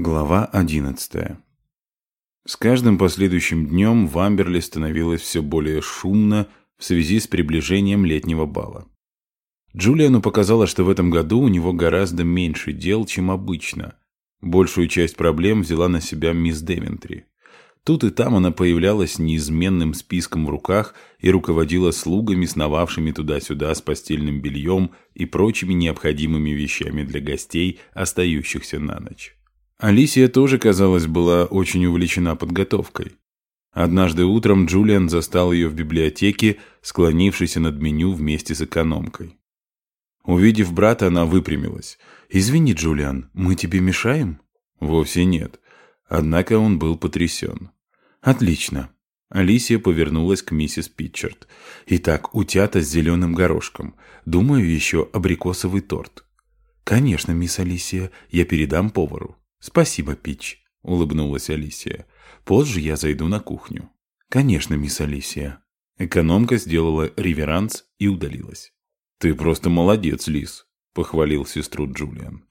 Глава одиннадцатая С каждым последующим днем в Амберли становилось все более шумно в связи с приближением летнего бала. Джулиану показалось, что в этом году у него гораздо меньше дел, чем обычно. Большую часть проблем взяла на себя мисс Девентри. Тут и там она появлялась неизменным списком в руках и руководила слугами, сновавшими туда-сюда с постельным бельем и прочими необходимыми вещами для гостей, остающихся на ночь. Алисия тоже, казалось, была очень увлечена подготовкой. Однажды утром Джулиан застал ее в библиотеке, склонившейся над меню вместе с экономкой. Увидев брата, она выпрямилась. «Извини, Джулиан, мы тебе мешаем?» «Вовсе нет». Однако он был потрясен. «Отлично». Алисия повернулась к миссис Питчард. «Итак, утята с зеленым горошком. Думаю, еще абрикосовый торт». «Конечно, мисс Алисия, я передам повару». «Спасибо, Пич», — улыбнулась Алисия. «Позже я зайду на кухню». «Конечно, мисс Алисия». Экономка сделала реверанс и удалилась. «Ты просто молодец, Лис», — похвалил сестру Джулиан.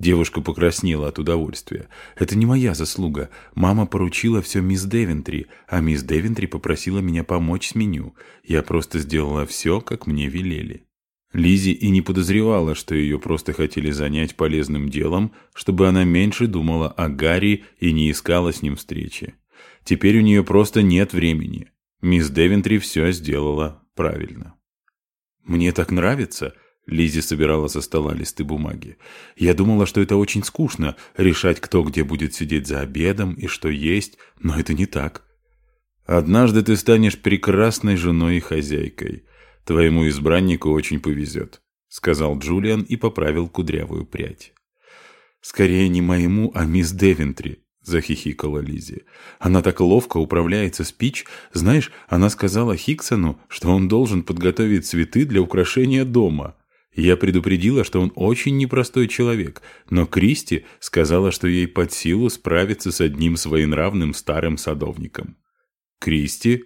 Девушка покраснела от удовольствия. «Это не моя заслуга. Мама поручила все мисс Девентри, а мисс Девентри попросила меня помочь с меню. Я просто сделала все, как мне велели». Лизи и не подозревала, что ее просто хотели занять полезным делом, чтобы она меньше думала о Гарри и не искала с ним встречи. Теперь у нее просто нет времени. Мисс Девентри все сделала правильно. «Мне так нравится», — Лизи собирала со стола листы бумаги. «Я думала, что это очень скучно, решать, кто где будет сидеть за обедом и что есть, но это не так». «Однажды ты станешь прекрасной женой и хозяйкой», «Твоему избраннику очень повезет», — сказал Джулиан и поправил кудрявую прядь. «Скорее не моему, а мисс Девентри», — захихикала Лизи. «Она так ловко управляется с Пич. Знаешь, она сказала Хиксону, что он должен подготовить цветы для украшения дома». Я предупредила, что он очень непростой человек, но Кристи сказала, что ей под силу справиться с одним своенравным старым садовником. Кристи?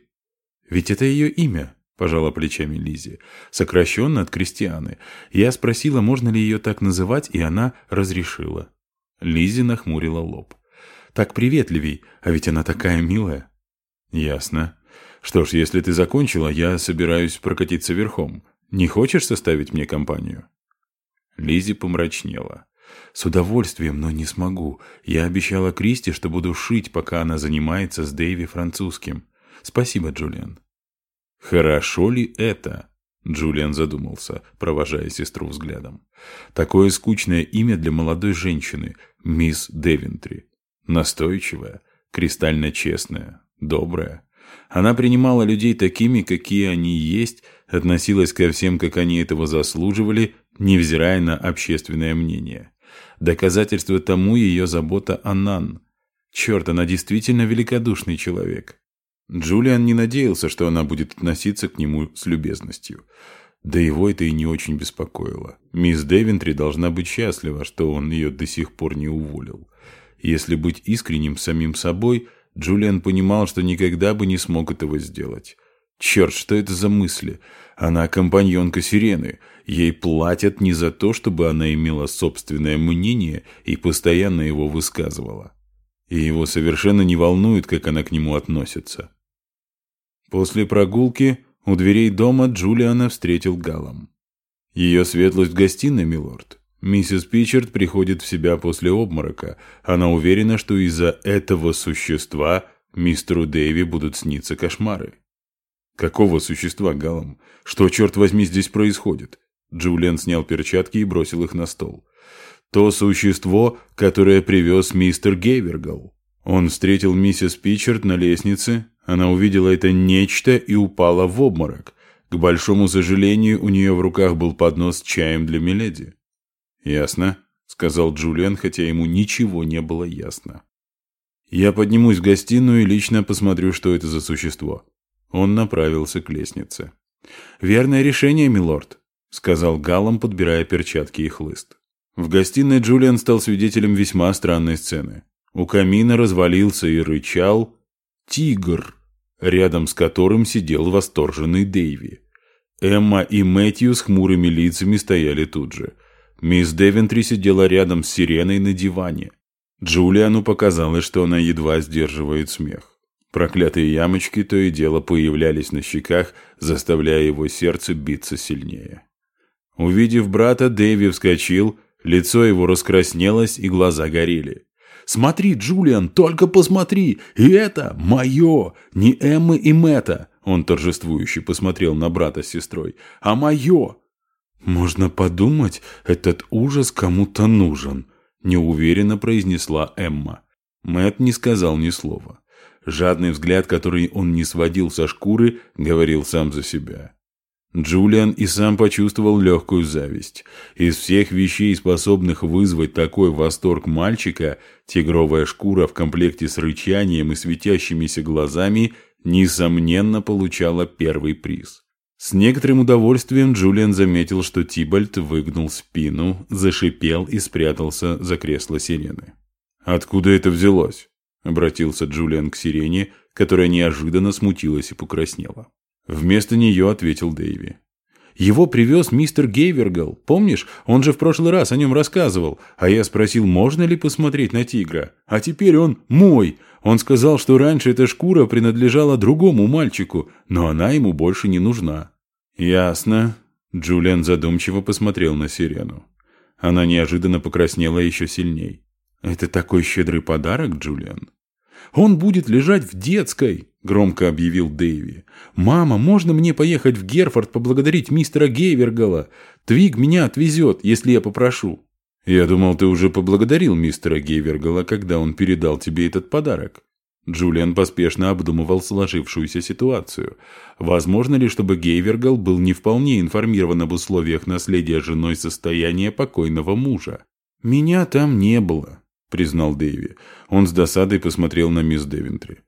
Ведь это ее имя. — пожала плечами Лизи. «Сокращенно от Кристианы. Я спросила, можно ли ее так называть, и она разрешила». Лизи нахмурила лоб. «Так приветливей, а ведь она такая милая». «Ясно. Что ж, если ты закончила, я собираюсь прокатиться верхом. Не хочешь составить мне компанию?» Лизи помрачнела. «С удовольствием, но не смогу. Я обещала Кристи, что буду шить, пока она занимается с Дэйви французским. Спасибо, Джулиан». «Хорошо ли это?» Джулиан задумался, провожая сестру взглядом. «Такое скучное имя для молодой женщины, мисс Девентри. Настойчивая, кристально честная, добрая. Она принимала людей такими, какие они есть, относилась ко всем, как они этого заслуживали, невзирая на общественное мнение. Доказательство тому ее забота о Нан. Черт, она действительно великодушный человек. Джулиан не надеялся, что она будет относиться к нему с любезностью. Да его это и не очень беспокоило. Мисс Девентри должна быть счастлива, что он ее до сих пор не уволил. Если быть искренним самим собой, Джулиан понимал, что никогда бы не смог этого сделать. Черт, что это за мысли? Она компаньонка Сирены. Ей платят не за то, чтобы она имела собственное мнение и постоянно его высказывала. И его совершенно не волнует, как она к нему относится. После прогулки у дверей дома Джулиана встретил Галом. «Ее светлость в гостиной, милорд. Миссис Питчард приходит в себя после обморока. Она уверена, что из-за этого существа мистеру Дэйви будут сниться кошмары». «Какого существа, Галом? Что, черт возьми, здесь происходит?» Джулиан снял перчатки и бросил их на стол. «То существо, которое привез мистер Гейвергал. Он встретил миссис Питчард на лестнице, она увидела это нечто и упала в обморок. К большому сожалению, у нее в руках был поднос с чаем для Миледи. «Ясно», — сказал Джулиан, хотя ему ничего не было ясно. «Я поднимусь в гостиную и лично посмотрю, что это за существо». Он направился к лестнице. «Верное решение, милорд», — сказал Галлом, подбирая перчатки и хлыст. В гостиной Джулиан стал свидетелем весьма странной сцены. У камина развалился и рычал тигр, рядом с которым сидел восторженный Дэйви. Эмма и Мэтью с хмурыми лицами стояли тут же. Мисс Девентри сидела рядом с сиреной на диване. Джулиану показалось, что она едва сдерживает смех. Проклятые ямочки то и дело появлялись на щеках, заставляя его сердце биться сильнее. Увидев брата, Дэви вскочил, лицо его раскраснелось и глаза горели. «Смотри, Джулиан, только посмотри! И это мое! Не Эммы и Мэтта!» Он торжествующе посмотрел на брата с сестрой. «А мое!» «Можно подумать, этот ужас кому-то нужен», – неуверенно произнесла Эмма. Мэт не сказал ни слова. Жадный взгляд, который он не сводил со шкуры, говорил сам за себя. Джулиан и сам почувствовал легкую зависть. Из всех вещей, способных вызвать такой восторг мальчика, тигровая шкура в комплекте с рычанием и светящимися глазами, несомненно, получала первый приз. С некоторым удовольствием Джулиан заметил, что Тибальт выгнул спину, зашипел и спрятался за кресло сирены. «Откуда это взялось?» – обратился Джулиан к сирене, которая неожиданно смутилась и покраснела. Вместо нее ответил Дэйви. «Его привез мистер Гейвергал. Помнишь, он же в прошлый раз о нем рассказывал. А я спросил, можно ли посмотреть на тигра. А теперь он мой. Он сказал, что раньше эта шкура принадлежала другому мальчику, но она ему больше не нужна». «Ясно». Джулиан задумчиво посмотрел на сирену. Она неожиданно покраснела еще сильней. «Это такой щедрый подарок, Джулиан?» «Он будет лежать в детской!» – громко объявил Дэйви. «Мама, можно мне поехать в Герфорд поблагодарить мистера Гейвергала? Твиг меня отвезет, если я попрошу». «Я думал, ты уже поблагодарил мистера Гейвергала, когда он передал тебе этот подарок». Джулиан поспешно обдумывал сложившуюся ситуацию. Возможно ли, чтобы Гейвергал был не вполне информирован об условиях наследия женой состояния покойного мужа? «Меня там не было», — признал Дэйви. Он с досадой посмотрел на мисс Девентри.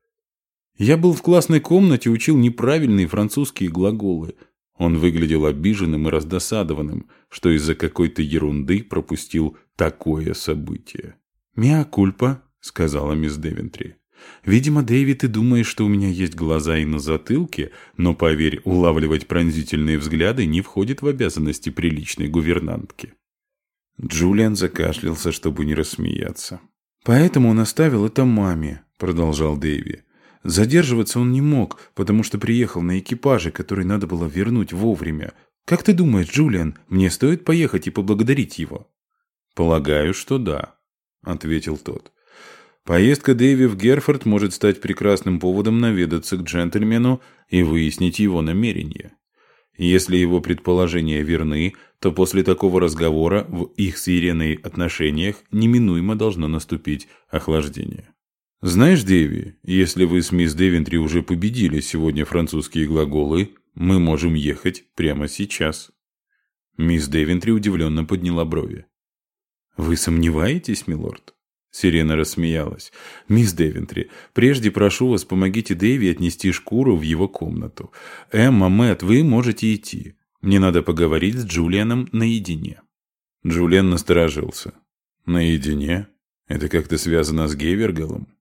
Я был в классной комнате, учил неправильные французские глаголы. Он выглядел обиженным и раздосадованным, что из-за какой-то ерунды пропустил такое событие. «Миа кульпа», — сказала мисс Девентри. «Видимо, Дэвид, ты думаешь, что у меня есть глаза и на затылке, но, поверь, улавливать пронзительные взгляды не входит в обязанности приличной гувернантки». Джулиан закашлялся, чтобы не рассмеяться. «Поэтому он оставил это маме», — продолжал Дэви. Задерживаться он не мог, потому что приехал на экипаже, который надо было вернуть вовремя. Как ты думаешь, Джулиан, мне стоит поехать и поблагодарить его? Полагаю, что да, ответил тот. Поездка Дэви в Герфорд может стать прекрасным поводом наведаться к джентльмену и выяснить его намерения. Если его предположения верны, то после такого разговора в их с Иреной отношениях неминуемо должно наступить охлаждение. Знаешь, Дэви, если вы с мисс Девентри уже победили сегодня французские глаголы, мы можем ехать прямо сейчас. Мисс Девентри удивленно подняла брови. Вы сомневаетесь, милорд? Сирена рассмеялась. «Мисс Девентри, прежде прошу вас, помогите Дэви отнести шкуру в его комнату. Эмма, Мэтт, вы можете идти. Мне надо поговорить с Джулианом наедине». Джулиан насторожился. «Наедине? Это как-то связано с Гейвергалом?»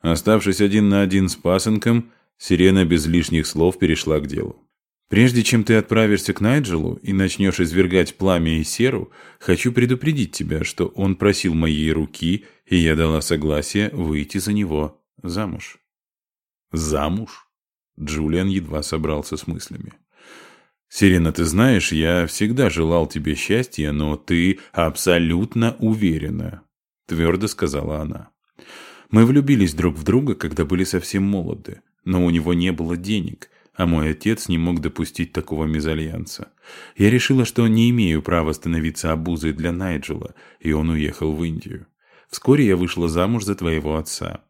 Оставшись один на один с пасынком, Сирена без лишних слов перешла к делу. «Прежде чем ты отправишься к Найджелу и начнешь извергать пламя и серу, хочу предупредить тебя, что он просил моей руки, и я дала согласие выйти за него замуж». «Замуж?» Джулиан едва собрался с мыслями. «Сирена, ты знаешь, я всегда желал тебе счастья, но ты абсолютно уверена», — твердо сказала она. Мы влюбились друг в друга, когда были совсем молоды, но у него не было денег, а мой отец не мог допустить такого мезальянса. Я решила, что не имею права становиться обузой для Найджела, и он уехал в Индию. Вскоре я вышла замуж за твоего отца.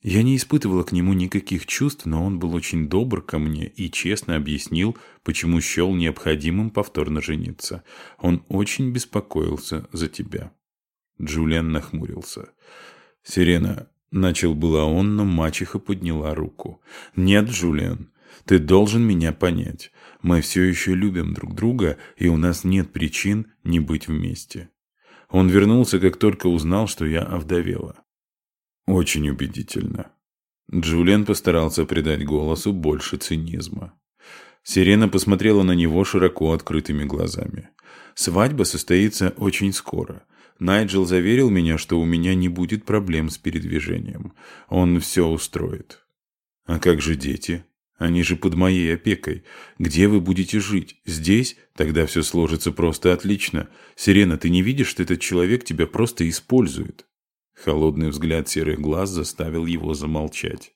Я не испытывала к нему никаких чувств, но он был очень добр ко мне и честно объяснил, почему счел необходимым повторно жениться. Он очень беспокоился за тебя. Джулиан нахмурился. «Сирена, Начал было он, но мачеха подняла руку. «Нет, Джулиан, ты должен меня понять. Мы все еще любим друг друга, и у нас нет причин не быть вместе». Он вернулся, как только узнал, что я овдовела. Очень убедительно. Джулиан постарался придать голосу больше цинизма. Сирена посмотрела на него широко открытыми глазами. «Свадьба состоится очень скоро. Найджел заверил меня, что у меня не будет проблем с передвижением. Он все устроит. А как же дети? Они же под моей опекой. Где вы будете жить? Здесь? Тогда все сложится просто отлично. Сирена, ты не видишь, что этот человек тебя просто использует?» Холодный взгляд серых глаз заставил его замолчать.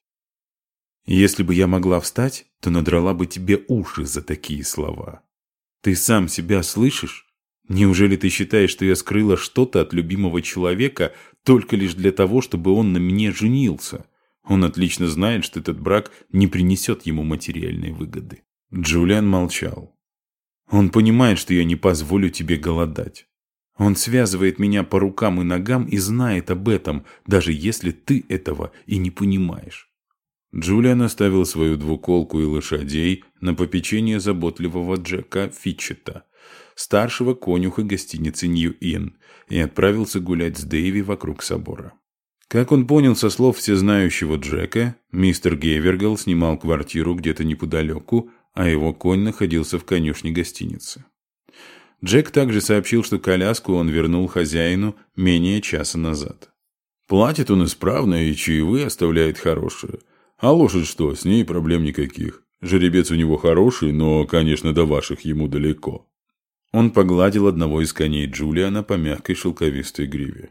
«Если бы я могла встать, то надрала бы тебе уши за такие слова. Ты сам себя слышишь? Неужели ты считаешь, что я скрыла что-то от любимого человека только лишь для того, чтобы он на мне женился?» Он отлично знает, что этот брак не принесет ему материальной выгоды. Джулиан молчал. Он понимает, что я не позволю тебе голодать. Он связывает меня по рукам и ногам и знает об этом, даже если ты этого и не понимаешь. Джулиан оставил свою двуколку и лошадей на попечение заботливого Джека Фитчета, старшего конюха гостиницы Нью-Ин, и отправился гулять с Дэйви вокруг собора. Как он понял со слов всезнающего Джека, мистер Гейвергал снимал квартиру где-то неподалеку, а его конь находился в конюшне гостиницы. Джек также сообщил, что коляску он вернул хозяину менее часа назад. Платит он исправно и чаевые оставляет хорошие. А лошадь что, с ней проблем никаких. Жеребец у него хороший, но, конечно, до ваших ему далеко. Он погладил одного из коней Джулиана по мягкой шелковистой гриве.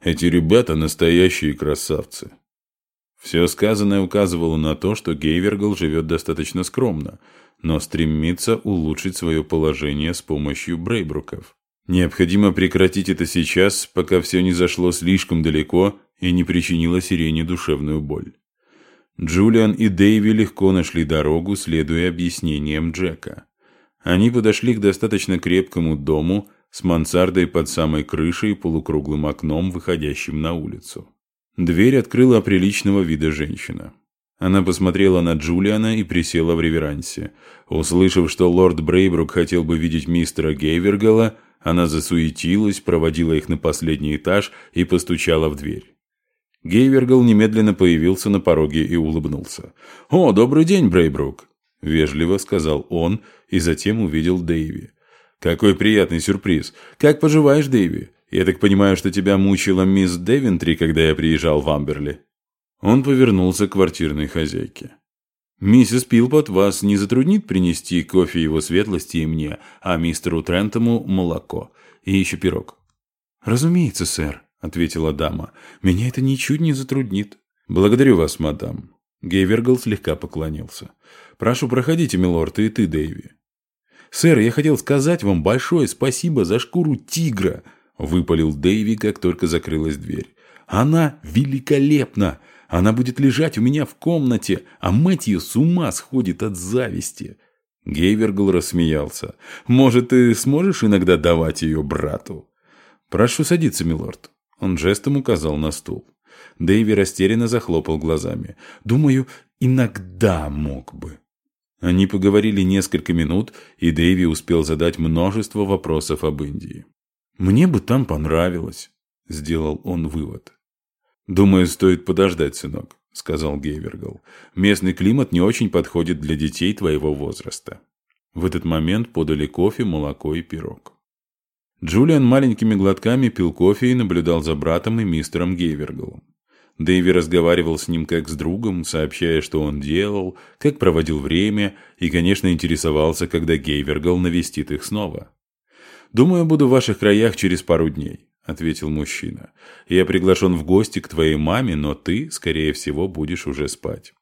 Эти ребята настоящие красавцы. Все сказанное указывало на то, что Гейвергл живет достаточно скромно, но стремится улучшить свое положение с помощью Брейбруков. Необходимо прекратить это сейчас, пока все не зашло слишком далеко и не причинило Сирене душевную боль. Джулиан и Дэйви легко нашли дорогу, следуя объяснениям Джека. Они подошли к достаточно крепкому дому, с мансардой под самой крышей и полукруглым окном, выходящим на улицу. Дверь открыла приличного вида женщина. Она посмотрела на Джулиана и присела в реверансе. Услышав, что лорд Брейбрук хотел бы видеть мистера Гейвергала, она засуетилась, проводила их на последний этаж и постучала в дверь. Гейвергал немедленно появился на пороге и улыбнулся. «О, добрый день, Брейбрук!» – вежливо сказал он и затем увидел Дэйви. «Какой приятный сюрприз! Как поживаешь, Дэйви? Я так понимаю, что тебя мучила мисс Девентри, когда я приезжал в Амберли?» Он повернулся к квартирной хозяйке. «Миссис Пилпот, вас не затруднит принести кофе его светлости и мне, а мистеру Трентому молоко и еще пирог?» «Разумеется, сэр», — ответила дама. «Меня это ничуть не затруднит». «Благодарю вас, мадам». Гейвергл слегка поклонился. «Прошу, проходите, милорд, и ты, Дэйви». «Сэр, я хотел сказать вам большое спасибо за шкуру тигра», – выпалил Дэйви, как только закрылась дверь. «Она великолепна! Она будет лежать у меня в комнате, а Мэтью с ума сходит от зависти». Гейвергл рассмеялся. «Может, ты сможешь иногда давать ее брату?» «Прошу садиться, милорд». Он жестом указал на стул. Дэйви растерянно захлопал глазами. «Думаю, иногда мог бы». Они поговорили несколько минут, и Дэйви успел задать множество вопросов об Индии. «Мне бы там понравилось», – сделал он вывод. «Думаю, стоит подождать, сынок», – сказал Гейвергал. «Местный климат не очень подходит для детей твоего возраста». В этот момент подали кофе, молоко и пирог. Джулиан маленькими глотками пил кофе и наблюдал за братом и мистером Гейвергалом. Дэйви разговаривал с ним как с другом, сообщая, что он делал, как проводил время, и, конечно, интересовался, когда Гейвергал навестит их снова. «Думаю, буду в ваших краях через пару дней», — ответил мужчина. «Я приглашен в гости к твоей маме, но ты, скорее всего, будешь уже спать».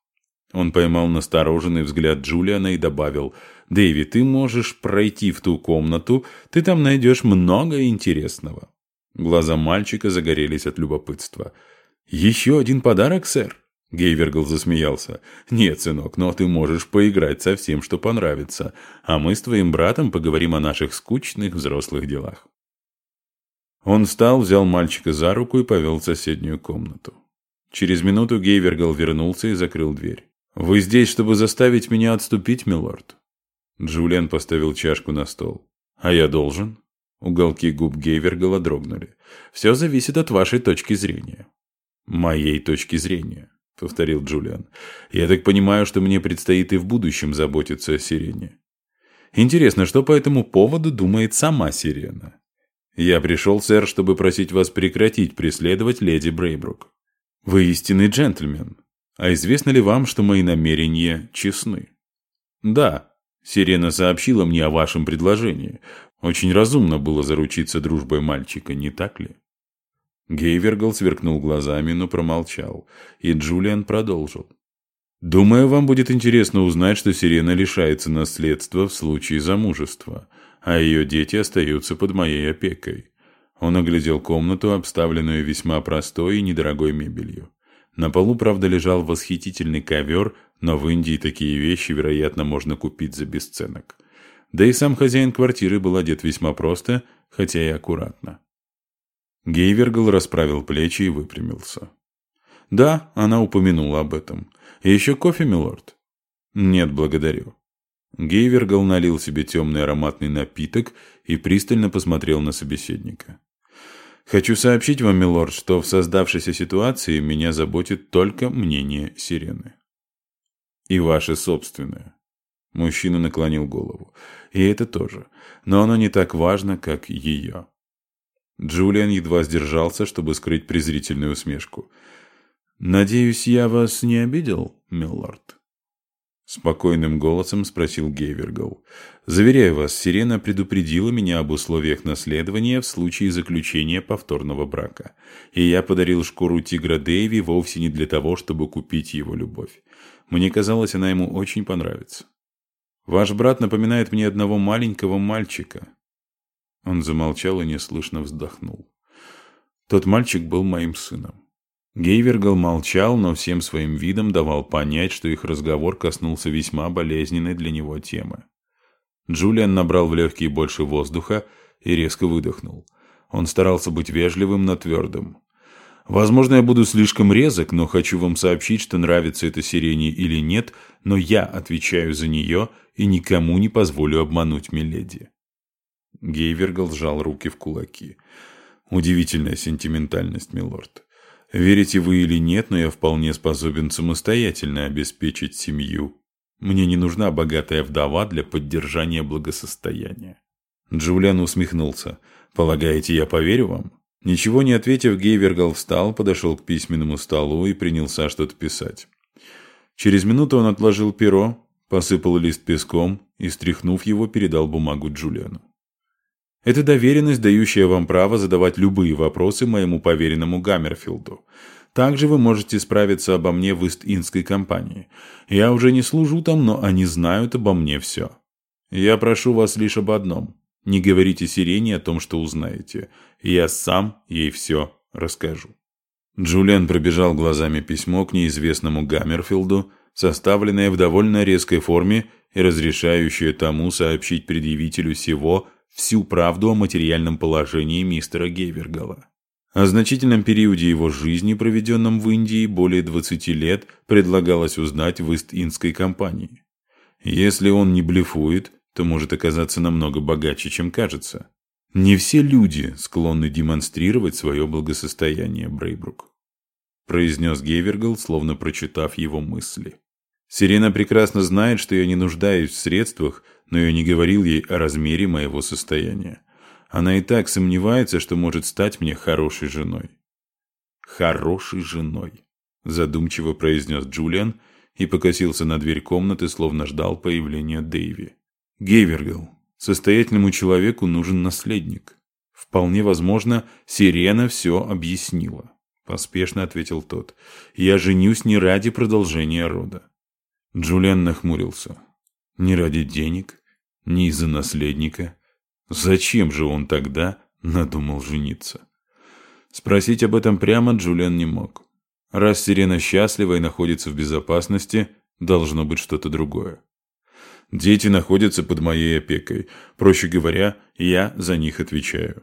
Он поймал настороженный взгляд Джулиана и добавил, «Дэйви, ты можешь пройти в ту комнату, ты там найдешь много интересного». Глаза мальчика загорелись от любопытства — «Еще один подарок, сэр?» Гейвергл засмеялся. «Нет, сынок, но ты можешь поиграть со всем, что понравится, а мы с твоим братом поговорим о наших скучных взрослых делах». Он встал, взял мальчика за руку и повел в соседнюю комнату. Через минуту Гейвергл вернулся и закрыл дверь. «Вы здесь, чтобы заставить меня отступить, милорд?» Джулиан поставил чашку на стол. «А я должен?» Уголки губ Гейвергала дрогнули. «Все зависит от вашей точки зрения». «Моей точки зрения», — повторил Джулиан. «Я так понимаю, что мне предстоит и в будущем заботиться о Сирене. Интересно, что по этому поводу думает сама Сирена?» «Я пришел, сэр, чтобы просить вас прекратить преследовать леди Брейбрук. Вы истинный джентльмен. А известно ли вам, что мои намерения честны?» «Да, Сирена сообщила мне о вашем предложении. Очень разумно было заручиться дружбой мальчика, не так ли?» Гейвергл сверкнул глазами, но промолчал, и Джулиан продолжил. «Думаю, вам будет интересно узнать, что Сирена лишается наследства в случае замужества, а ее дети остаются под моей опекой». Он оглядел комнату, обставленную весьма простой и недорогой мебелью. На полу, правда, лежал восхитительный ковер, но в Индии такие вещи, вероятно, можно купить за бесценок. Да и сам хозяин квартиры был одет весьма просто, хотя и аккуратно. Гейвергл расправил плечи и выпрямился. «Да, она упомянула об этом. И еще кофе, милорд?» «Нет, благодарю». Гейвергл налил себе темный ароматный напиток и пристально посмотрел на собеседника. «Хочу сообщить вам, милорд, что в создавшейся ситуации меня заботит только мнение сирены». «И ваше собственное». Мужчина наклонил голову. «И это тоже. Но оно не так важно, как ее». Джулиан едва сдержался, чтобы скрыть презрительную усмешку. «Надеюсь, я вас не обидел, милорд?» Спокойным голосом спросил Гейвергл. «Заверяю вас, Сирена предупредила меня об условиях наследования в случае заключения повторного брака. И я подарил шкуру тигра Дэйви вовсе не для того, чтобы купить его любовь. Мне казалось, она ему очень понравится. Ваш брат напоминает мне одного маленького мальчика, он замолчал и неслышно вздохнул. Тот мальчик был моим сыном. Гейвергал молчал, но всем своим видом давал понять, что их разговор коснулся весьма болезненной для него темы. Джулиан набрал в легкие больше воздуха и резко выдохнул. Он старался быть вежливым, но твердым. Возможно, я буду слишком резок, но хочу вам сообщить, что нравится это сирене или нет, но я отвечаю за нее и никому не позволю обмануть Миледи. Гейвергл сжал руки в кулаки. «Удивительная сентиментальность, милорд. Верите вы или нет, но я вполне способен самостоятельно обеспечить семью. Мне не нужна богатая вдова для поддержания благосостояния». Джулиан усмехнулся. «Полагаете, я поверю вам?» Ничего не ответив, Гейвергал встал, подошел к письменному столу и принялся что-то писать. Через минуту он отложил перо, посыпал лист песком и, стряхнув его, передал бумагу Джулиану. Это доверенность, дающая вам право задавать любые вопросы моему поверенному Гаммерфилду. Также вы можете справиться обо мне в Ист-Индской компании. Я уже не служу там, но они знают обо мне все. Я прошу вас лишь об одном. Не говорите Сирене о том, что узнаете. Я сам ей все расскажу». Джулиан пробежал глазами письмо к неизвестному Гаммерфилду, составленное в довольно резкой форме и разрешающее тому сообщить предъявителю всего, всю правду о материальном положении мистера Гевергала. О значительном периоде его жизни, проведенном в Индии более 20 лет, предлагалось узнать в Ист-Индской компании. Если он не блефует, то может оказаться намного богаче, чем кажется. Не все люди склонны демонстрировать свое благосостояние, Брейбрук. Произнес Гевергал, словно прочитав его мысли. Сирена прекрасно знает, что я не нуждаюсь в средствах, но я не говорил ей о размере моего состояния. Она и так сомневается, что может стать мне хорошей женой. «Хорошей женой», – задумчиво произнес Джулиан и покосился на дверь комнаты, словно ждал появления Дэйви. «Гейвергл, состоятельному человеку нужен наследник. Вполне возможно, Сирена все объяснила», – поспешно ответил тот. «Я женюсь не ради продолжения рода». Джулиан нахмурился. «Не ради денег, ни из-за наследника. Зачем же он тогда надумал жениться? Спросить об этом прямо Джулиан не мог. Раз Сирена счастлива и находится в безопасности, должно быть что-то другое. Дети находятся под моей опекой. Проще говоря, я за них отвечаю.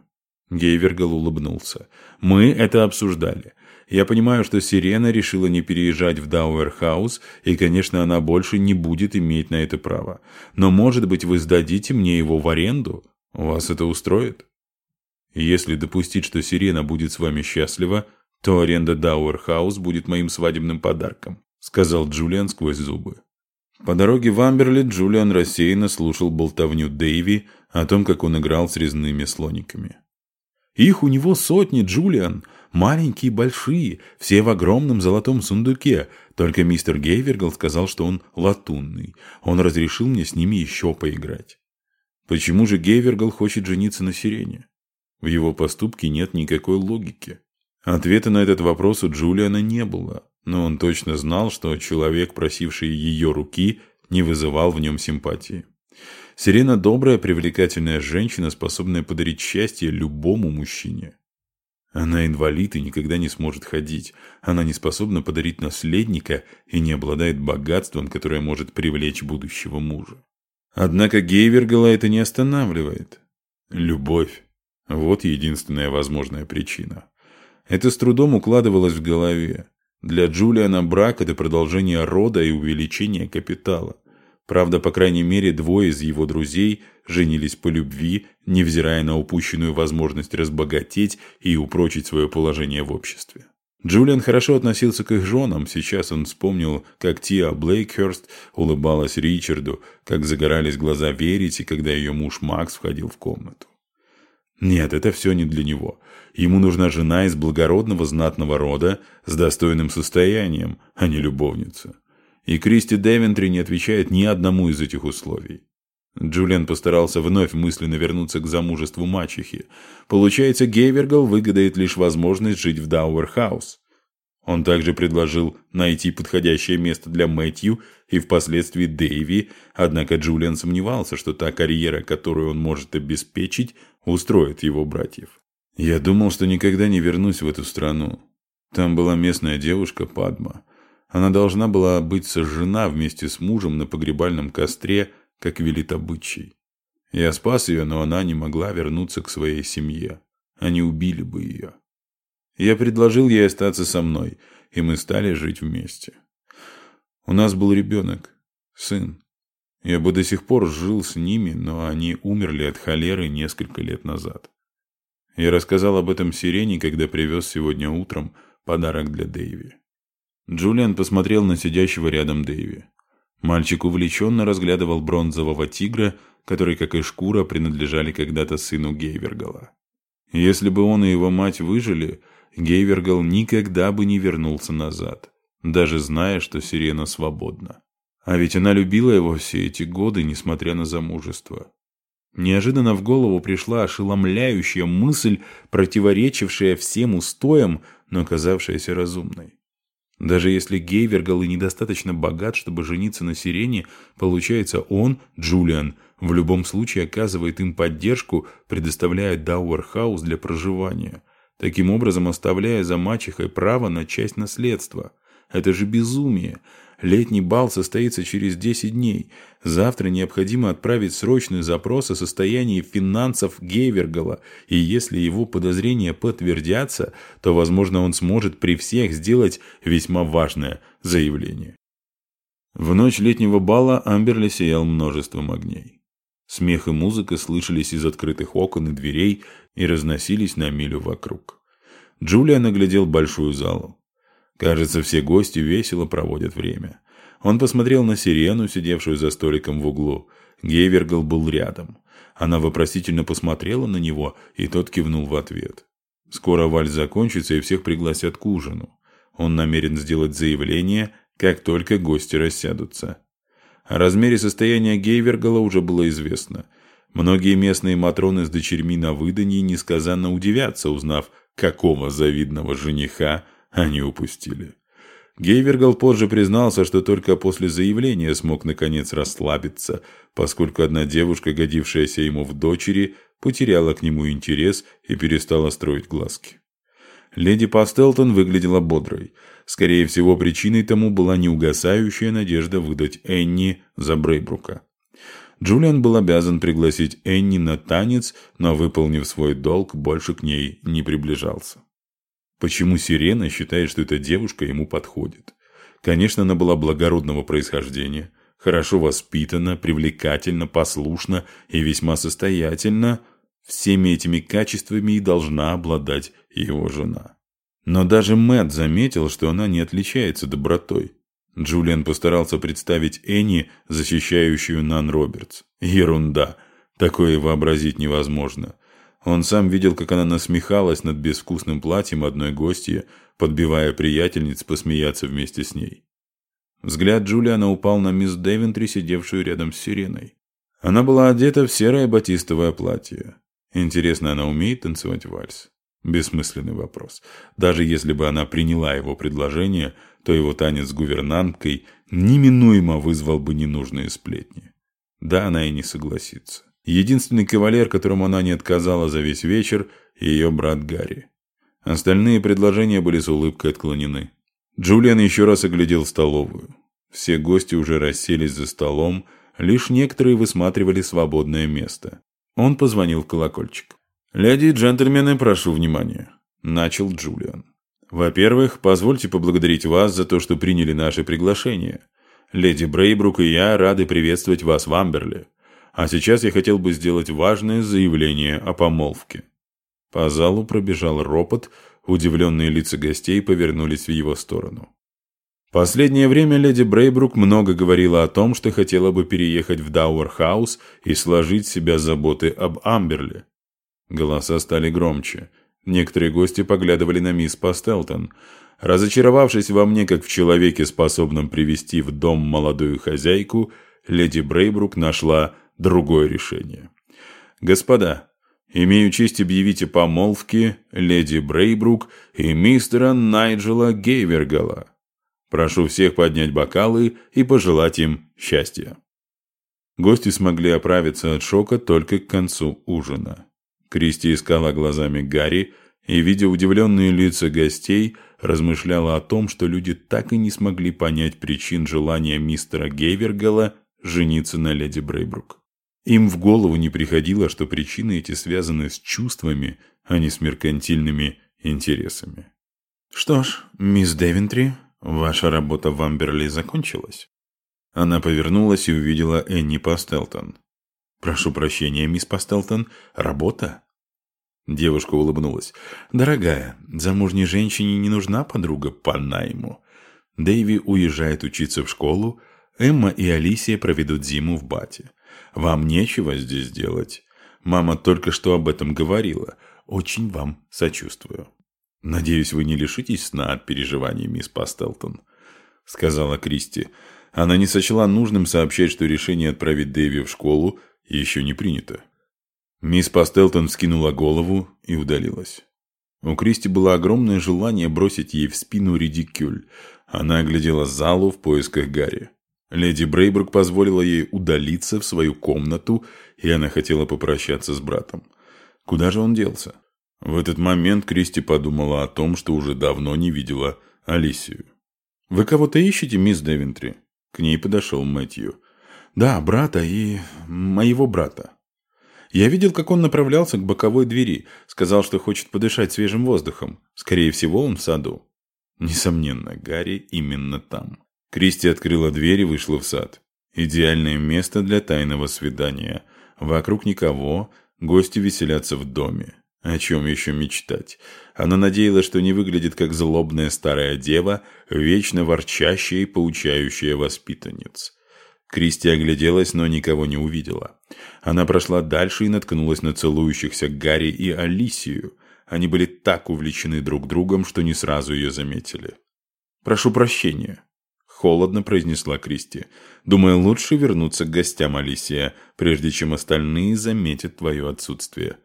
Гейвергал улыбнулся. Мы это обсуждали. Я понимаю, что Сирена решила не переезжать в Дауэрхаус, и, конечно, она больше не будет иметь на это права. Но, может быть, вы сдадите мне его в аренду? Вас это устроит? Если допустить, что Сирена будет с вами счастлива, то аренда Дауэрхаус будет моим свадебным подарком», сказал Джулиан сквозь зубы. По дороге в Амберли Джулиан рассеянно слушал болтовню Дэйви о том, как он играл с резными слониками. Их у него сотни, Джулиан. Маленькие, большие, все в огромном золотом сундуке. Только мистер Гейвергл сказал, что он латунный. Он разрешил мне с ними еще поиграть. Почему же Гейвергл хочет жениться на Сирене? В его поступке нет никакой логики. Ответа на этот вопрос у Джулиана не было, но он точно знал, что человек, просивший ее руки, не вызывал в нем симпатии. Сирена – добрая, привлекательная женщина, способная подарить счастье любому мужчине. Она инвалид и никогда не сможет ходить. Она не способна подарить наследника и не обладает богатством, которое может привлечь будущего мужа. Однако Гейвергала это не останавливает. Любовь. Вот единственная возможная причина. Это с трудом укладывалось в голове. Для Джулиана брак – это продолжение рода и увеличение капитала. Правда, по крайней мере, двое из его друзей женились по любви, невзирая на упущенную возможность разбогатеть и упрочить свое положение в обществе. Джулиан хорошо относился к их женам. Сейчас он вспомнил, как Тиа Блейкхерст улыбалась Ричарду, как загорались глаза Верити, когда ее муж Макс входил в комнату. Нет, это все не для него. Ему нужна жена из благородного знатного рода с достойным состоянием, а не любовница. И Кристи Девентри не отвечает ни одному из этих условий. Джулиан постарался вновь мысленно вернуться к замужеству мачехи. Получается, Гейвергал выгадает лишь возможность жить в Дауэрхаус. Он также предложил найти подходящее место для Мэтью и впоследствии Дэйви, однако Джулиан сомневался, что та карьера, которую он может обеспечить, устроит его братьев. «Я думал, что никогда не вернусь в эту страну. Там была местная девушка Падма. Она должна была быть сожжена вместе с мужем на погребальном костре, как велит обычай. Я спас ее, но она не могла вернуться к своей семье. Они убили бы ее. Я предложил ей остаться со мной, и мы стали жить вместе. У нас был ребенок, сын. Я бы до сих пор жил с ними, но они умерли от холеры несколько лет назад. Я рассказал об этом Сирене, когда привез сегодня утром подарок для Дэйви. Джулиан посмотрел на сидящего рядом Дэйви. Мальчик увлеченно разглядывал бронзового тигра, который, как и шкура, принадлежали когда-то сыну Гейвергала. Если бы он и его мать выжили, Гейвергал никогда бы не вернулся назад, даже зная, что Сирена свободна. А ведь она любила его все эти годы, несмотря на замужество. Неожиданно в голову пришла ошеломляющая мысль, противоречившая всем устоям, но казавшаяся разумной. Даже если Гейвергал и недостаточно богат, чтобы жениться на Сирене, получается он, Джулиан, в любом случае оказывает им поддержку, предоставляя Дауэрхаус для проживания, таким образом оставляя за мачехой право на часть наследства. Это же безумие. Летний бал состоится через 10 дней. Завтра необходимо отправить срочный запрос о состоянии финансов Гейвергала, и если его подозрения подтвердятся, то, возможно, он сможет при всех сделать весьма важное заявление. В ночь летнего бала Амберли сиял множеством огней. Смех и музыка слышались из открытых окон и дверей и разносились на милю вокруг. Джулия наглядел большую залу. Кажется, все гости весело проводят время. Он посмотрел на сирену, сидевшую за столиком в углу. Гейвергал был рядом. Она вопросительно посмотрела на него, и тот кивнул в ответ. Скоро вальс закончится, и всех пригласят к ужину. Он намерен сделать заявление, как только гости рассядутся. О размере состояния Гейвергала уже было известно. Многие местные матроны с дочерьми на выданье несказанно удивятся, узнав, какого завидного жениха они упустили. Гейвергал позже признался, что только после заявления смог наконец расслабиться, поскольку одна девушка, годившаяся ему в дочери, потеряла к нему интерес и перестала строить глазки. Леди Пастелтон выглядела бодрой. Скорее всего, причиной тому была неугасающая надежда выдать Энни за Брейбрука. Джулиан был обязан пригласить Энни на танец, но, выполнив свой долг, больше к ней не приближался. Почему Сирена считает, что эта девушка ему подходит? Конечно, она была благородного происхождения, хорошо воспитана, привлекательна, послушна и весьма состоятельна. Всеми этими качествами и должна обладать его жена. Но даже Мэтт заметил, что она не отличается добротой. Джулиан постарался представить Энни, защищающую Нан Робертс. Ерунда. Такое вообразить невозможно. Он сам видел, как она насмехалась над безвкусным платьем одной гостья, подбивая приятельниц посмеяться вместе с ней. Взгляд Джулиана упал на мисс Дэвентри, сидевшую рядом с Сиреной. Она была одета в серое батистовое платье. Интересно, она умеет танцевать вальс? Бессмысленный вопрос. Даже если бы она приняла его предложение, то его танец с гувернанткой неминуемо вызвал бы ненужные сплетни. Да, она и не согласится. Единственный кавалер, которому она не отказала за весь вечер, ее брат Гарри. Остальные предложения были с улыбкой отклонены. Джулиан еще раз оглядел столовую. Все гости уже расселись за столом, лишь некоторые высматривали свободное место. Он позвонил в колокольчик. «Леди и джентльмены, прошу внимания», – начал Джулиан. «Во-первых, позвольте поблагодарить вас за то, что приняли наше приглашение. Леди Брейбрук и я рады приветствовать вас в Амберле. А сейчас я хотел бы сделать важное заявление о помолвке». По залу пробежал ропот, удивленные лица гостей повернулись в его сторону. Последнее время леди Брейбрук много говорила о том, что хотела бы переехать в Дауэр-хаус и сложить с себя заботы об Амберле. Голоса стали громче. Некоторые гости поглядывали на мисс Пастелтон. Разочаровавшись во мне, как в человеке, способном привести в дом молодую хозяйку, леди Брейбрук нашла другое решение. «Господа, имею честь объявить о помолвке леди Брейбрук и мистера Найджела Гейвергала. Прошу всех поднять бокалы и пожелать им счастья». Гости смогли оправиться от шока только к концу ужина. Кристи искала глазами Гарри и, видя удивленные лица гостей, размышляла о том, что люди так и не смогли понять причин желания мистера Гейвергала жениться на леди Брейбрук. Им в голову не приходило, что причины эти связаны с чувствами, а не с меркантильными интересами. «Что ж, мисс Девентри, ваша работа в Амберли закончилась?» Она повернулась и увидела Энни Пастелтон. «Прошу прощения, мисс Пастелтон, работа?» Девушка улыбнулась. «Дорогая, замужней женщине не нужна подруга по найму. Дэйви уезжает учиться в школу, Эмма и Алисия проведут зиму в Бате. Вам нечего здесь делать. Мама только что об этом говорила. Очень вам сочувствую. Надеюсь, вы не лишитесь сна от переживаний, мисс Пастелтон, сказала Кристи. Она не сочла нужным сообщать, что решение отправить Дэви в школу еще не принято. Мисс Пастелтон скинула голову и удалилась. У Кристи было огромное желание бросить ей в спину редикюль. Она оглядела залу в поисках Гарри. Леди Брейбрук позволила ей удалиться в свою комнату, и она хотела попрощаться с братом. Куда же он делся? В этот момент Кристи подумала о том, что уже давно не видела Алисию. «Вы кого-то ищете, мисс Девентри?» К ней подошел Мэтью. «Да, брата и... моего брата». Я видел, как он направлялся к боковой двери. Сказал, что хочет подышать свежим воздухом. Скорее всего, он в саду. Несомненно, Гарри именно там. Кристи открыла дверь и вышла в сад. Идеальное место для тайного свидания. Вокруг никого, гости веселятся в доме. О чем еще мечтать? Она надеялась, что не выглядит как злобная старая дева, вечно ворчащая и поучающая воспитанниц. Кристи огляделась, но никого не увидела. Она прошла дальше и наткнулась на целующихся Гарри и Алисию. Они были так увлечены друг другом, что не сразу ее заметили. «Прошу прощения», Холодно произнесла Кристи. «Думаю, лучше вернуться к гостям, Алисия, прежде чем остальные заметят твое отсутствие».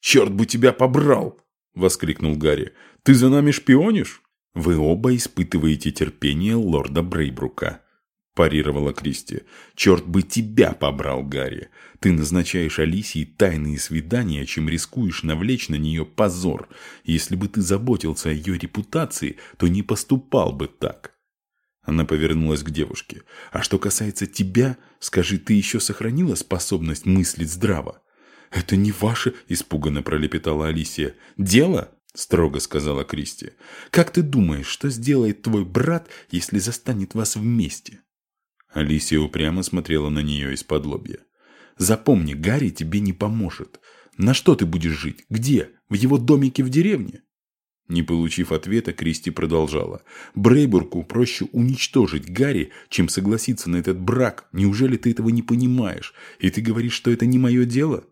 «Черт бы тебя побрал!» — воскликнул Гарри. «Ты за нами шпионишь?» «Вы оба испытываете терпение лорда Брейбрука», – парировала Кристи. «Черт бы тебя побрал, Гарри! Ты назначаешь Алисии тайные свидания, чем рискуешь навлечь на нее позор. Если бы ты заботился о ее репутации, то не поступал бы так». Она повернулась к девушке. «А что касается тебя, скажи, ты еще сохранила способность мыслить здраво?» «Это не ваше», – испуганно пролепетала Алисия. «Дело?» – строго сказала Кристи. «Как ты думаешь, что сделает твой брат, если застанет вас вместе?» Алисия упрямо смотрела на нее из-под лобья. «Запомни, Гарри тебе не поможет. На что ты будешь жить? Где? В его домике в деревне?» Не получив ответа, Кристи продолжала. «Брейбурку проще уничтожить Гарри, чем согласиться на этот брак. Неужели ты этого не понимаешь? И ты говоришь, что это не мое дело?»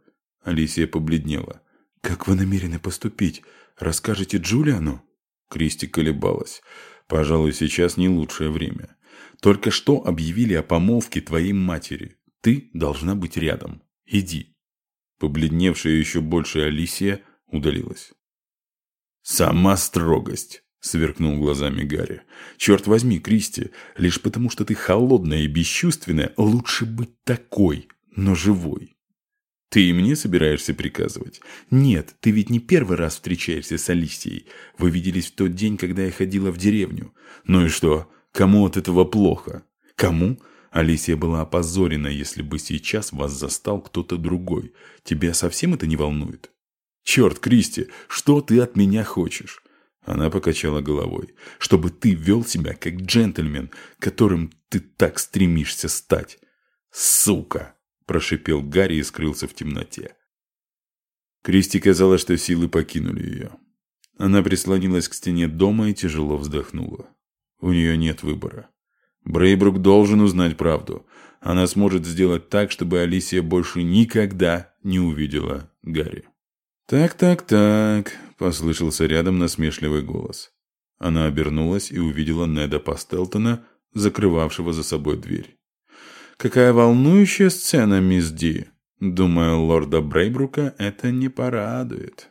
Алисия побледнела. «Как вы намерены поступить? Расскажете Джулиану?» Кристи колебалась. «Пожалуй, сейчас не лучшее время. Только что объявили о помолвке твоей матери. Ты должна быть рядом. Иди». Побледневшая еще больше Алисия удалилась. «Сама строгость!» — сверкнул глазами Гарри. «Черт возьми, Кристи, лишь потому, что ты холодная и бесчувственная, лучше быть такой, но живой. Ты и мне собираешься приказывать? Нет, ты ведь не первый раз встречаешься с Алисией. Вы виделись в тот день, когда я ходила в деревню. Ну и что? Кому от этого плохо? Кому? Алисия была опозорена, если бы сейчас вас застал кто-то другой. Тебя совсем это не волнует? Черт, Кристи, что ты от меня хочешь? Она покачала головой. «Чтобы ты вел себя как джентльмен, которым ты так стремишься стать. Сука!» Прошипел Гарри и скрылся в темноте. Кристи казалось, что силы покинули ее. Она прислонилась к стене дома и тяжело вздохнула. У нее нет выбора. Брейбрук должен узнать правду. Она сможет сделать так, чтобы Алисия больше никогда не увидела Гарри. «Так, так, так», — послышался рядом насмешливый голос. Она обернулась и увидела Неда Пастелтона, закрывавшего за собой дверь. «Какая волнующая сцена, мисс Ди. Думаю, лорда Брейбрука это не порадует».